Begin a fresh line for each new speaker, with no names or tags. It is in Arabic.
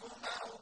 وَيَطْمَعُ